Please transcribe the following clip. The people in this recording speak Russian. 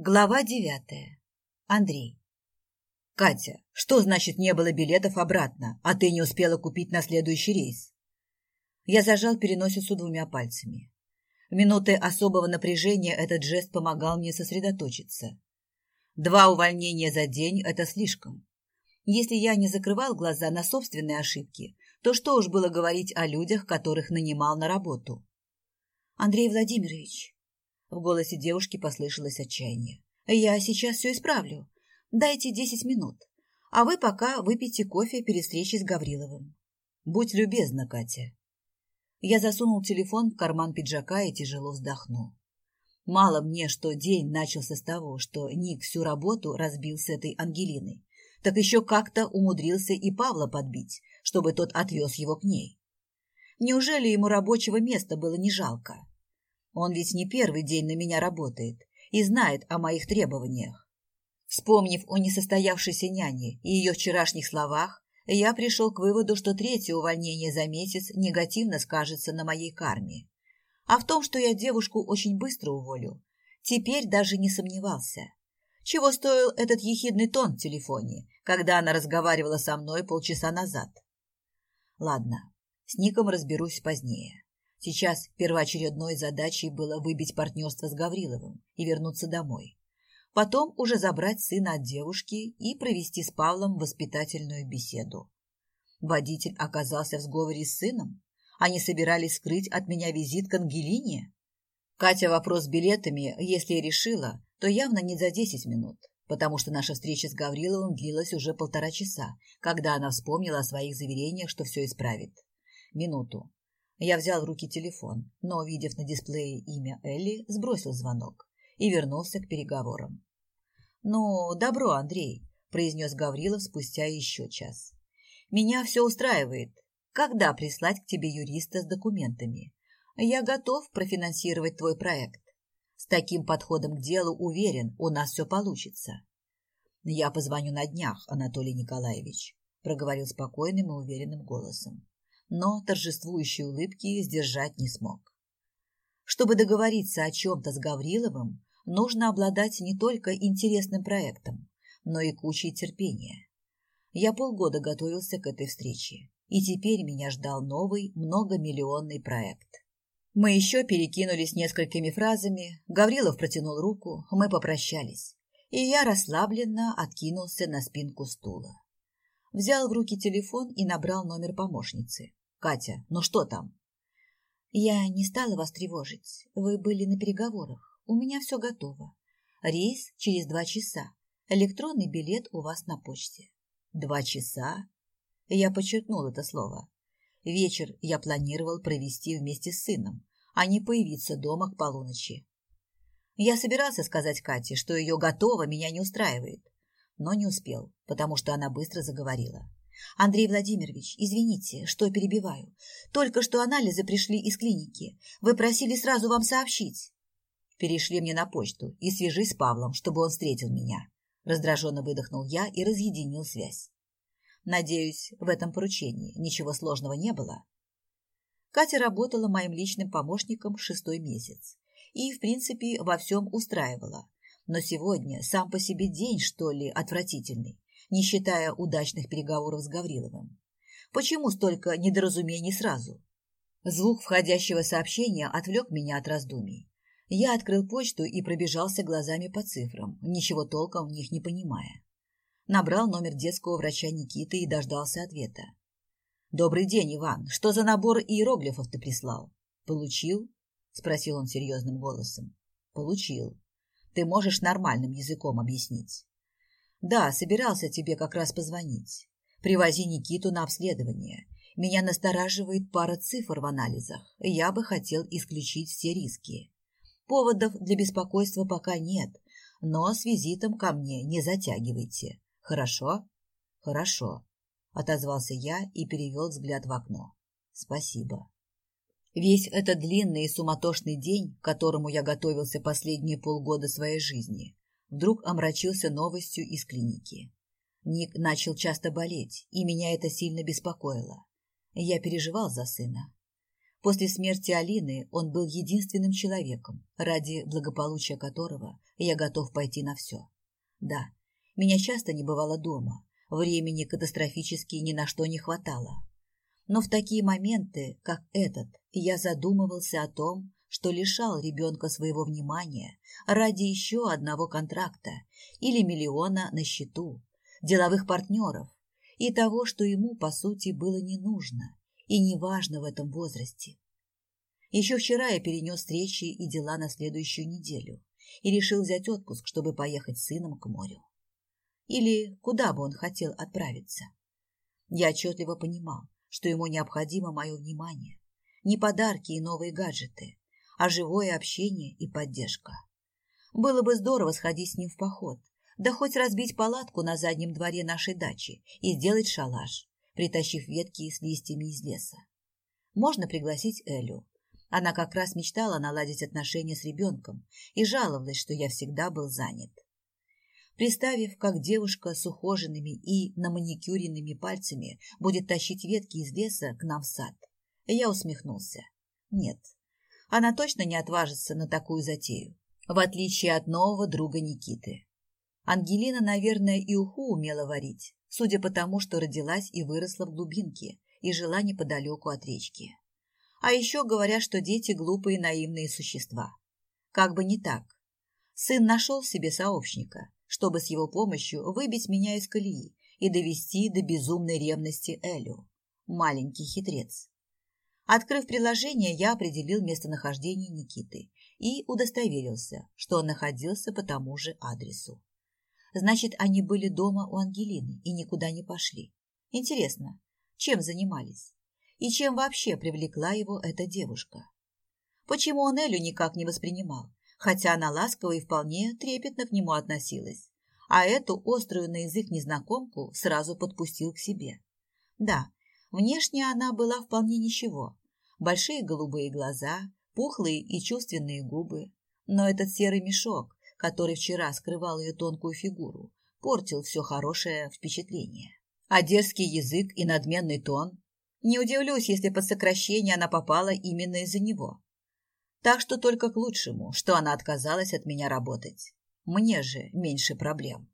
Глава девятая. Андрей. Катя, что значит не было билетов обратно, а ты не успела купить на следующий рейс? Я зажал переносицу двумя пальцами. В минуты особого напряжения этот жест помогал мне сосредоточиться. Два увольнения за день – это слишком. Если я не закрывал глаза на собственные ошибки, то что уж было говорить о людях, которых нанимал на работу? Андрей Владимирович, в голосе девушки послышалось отчаяние. «Я сейчас все исправлю. Дайте десять минут. А вы пока выпейте кофе перед встречей с Гавриловым». «Будь любезна, Катя». Я засунул телефон в карман пиджака и тяжело вздохнул. Мало мне, что день начался с того, что Ник всю работу разбил с этой Ангелиной, так еще как-то умудрился и Павла подбить, чтобы тот отвез его к ней. Неужели ему рабочего места было не жалко? Он ведь не первый день на меня работает и знает о моих требованиях. Вспомнив о несостоявшейся няне и ее вчерашних словах, я пришел к выводу, что третье увольнение за месяц негативно скажется на моей карме. А в том, что я девушку очень быстро уволю, теперь даже не сомневался. Чего стоил этот ехидный тон в телефоне, когда она разговаривала со мной полчаса назад? Ладно, с Ником разберусь позднее. Сейчас первоочередной задачей было выбить партнерство с Гавриловым и вернуться домой. Потом уже забрать сына от девушки и провести с Павлом воспитательную беседу. Водитель оказался в сговоре с сыном? Они собирались скрыть от меня визит к Ангелине? Катя вопрос с билетами, если и решила, то явно не за десять минут, потому что наша встреча с Гавриловым длилась уже полтора часа, когда она вспомнила о своих заверениях, что все исправит. Минуту. Я взял в руки телефон, но, увидев на дисплее имя Элли, сбросил звонок и вернулся к переговорам. «Ну, добро, Андрей», – произнес Гаврилов спустя еще час. «Меня все устраивает. Когда прислать к тебе юриста с документами? Я готов профинансировать твой проект. С таким подходом к делу уверен, у нас все получится». «Я позвоню на днях, Анатолий Николаевич», – проговорил спокойным и уверенным голосом но торжествующей улыбки сдержать не смог. Чтобы договориться о чем-то с Гавриловым, нужно обладать не только интересным проектом, но и кучей терпения. Я полгода готовился к этой встрече, и теперь меня ждал новый многомиллионный проект. Мы еще перекинулись несколькими фразами, Гаврилов протянул руку, мы попрощались, и я расслабленно откинулся на спинку стула. Взял в руки телефон и набрал номер помощницы. Катя, ну что там? Я не стала вас тревожить. Вы были на переговорах. У меня все готово. Рейс через два часа. Электронный билет у вас на почте. Два часа? Я подчеркнул это слово. Вечер я планировал провести вместе с сыном, а не появиться дома к полуночи. Я собирался сказать Кате, что ее готово меня не устраивает, но не успел, потому что она быстро заговорила. Андрей Владимирович, извините, что перебиваю. Только что анализы пришли из клиники. Вы просили сразу вам сообщить. Перешли мне на почту и свяжись с Павлом, чтобы он встретил меня. Раздраженно выдохнул я и разъединил связь. Надеюсь, в этом поручении ничего сложного не было. Катя работала моим личным помощником шестой месяц и, в принципе, во всем устраивала. Но сегодня сам по себе день, что ли, отвратительный не считая удачных переговоров с Гавриловым. Почему столько недоразумений сразу? Звук входящего сообщения отвлек меня от раздумий. Я открыл почту и пробежался глазами по цифрам, ничего толком в них не понимая. Набрал номер детского врача Никиты и дождался ответа. «Добрый день, Иван. Что за набор иероглифов ты прислал?» «Получил?» – спросил он серьезным голосом. «Получил. Ты можешь нормальным языком объяснить?» Да, собирался тебе как раз позвонить. Привози Никиту на обследование. Меня настораживает пара цифр в анализах. Я бы хотел исключить все риски. Поводов для беспокойства пока нет, но с визитом ко мне не затягивайте. Хорошо? Хорошо, отозвался я и перевел взгляд в окно. Спасибо. Весь этот длинный и суматошный день, к которому я готовился последние полгода своей жизни, вдруг омрачился новостью из клиники. Ник начал часто болеть, и меня это сильно беспокоило. Я переживал за сына. После смерти Алины он был единственным человеком, ради благополучия которого я готов пойти на все. Да, меня часто не бывало дома, времени катастрофически ни на что не хватало. Но в такие моменты, как этот, я задумывался о том, что лишал ребенка своего внимания ради еще одного контракта или миллиона на счету, деловых партнеров и того, что ему, по сути, было не нужно и не важно в этом возрасте. Еще вчера я перенес встречи и дела на следующую неделю и решил взять отпуск, чтобы поехать с сыном к морю. Или куда бы он хотел отправиться. Я отчетливо понимал, что ему необходимо мое внимание. Не подарки и новые гаджеты, а живое общение и поддержка. Было бы здорово сходить с ним в поход, да хоть разбить палатку на заднем дворе нашей дачи и сделать шалаш, притащив ветки с листьями из леса. Можно пригласить Элю. Она как раз мечтала наладить отношения с ребенком и жаловалась, что я всегда был занят. Представив, как девушка с ухоженными и наманикюренными пальцами будет тащить ветки из леса к нам в сад, я усмехнулся. Нет, она точно не отважится на такую затею, в отличие от нового друга Никиты. Ангелина, наверное, и уху умела варить, судя по тому, что родилась и выросла в глубинке и жила неподалеку от речки. А еще говорят, что дети глупые наивные существа. Как бы не так. Сын нашел себе сообщника, чтобы с его помощью выбить меня из колеи и довести до безумной ревности Элю. Маленький хитрец. Открыв приложение, я определил местонахождение Никиты и удостоверился, что он находился по тому же адресу. Значит, они были дома у Ангелины и никуда не пошли. Интересно, чем занимались? И чем вообще привлекла его эта девушка? Почему он Элю никак не воспринимал? хотя она ласково и вполне трепетно к нему относилась, а эту острую на язык незнакомку сразу подпустил к себе. Да, внешне она была вполне ничего. Большие голубые глаза, пухлые и чувственные губы. Но этот серый мешок, который вчера скрывал ее тонкую фигуру, портил все хорошее впечатление. А дерзкий язык и надменный тон? Не удивлюсь, если под сокращение она попала именно из-за него. Так что только к лучшему, что она отказалась от меня работать. Мне же меньше проблем.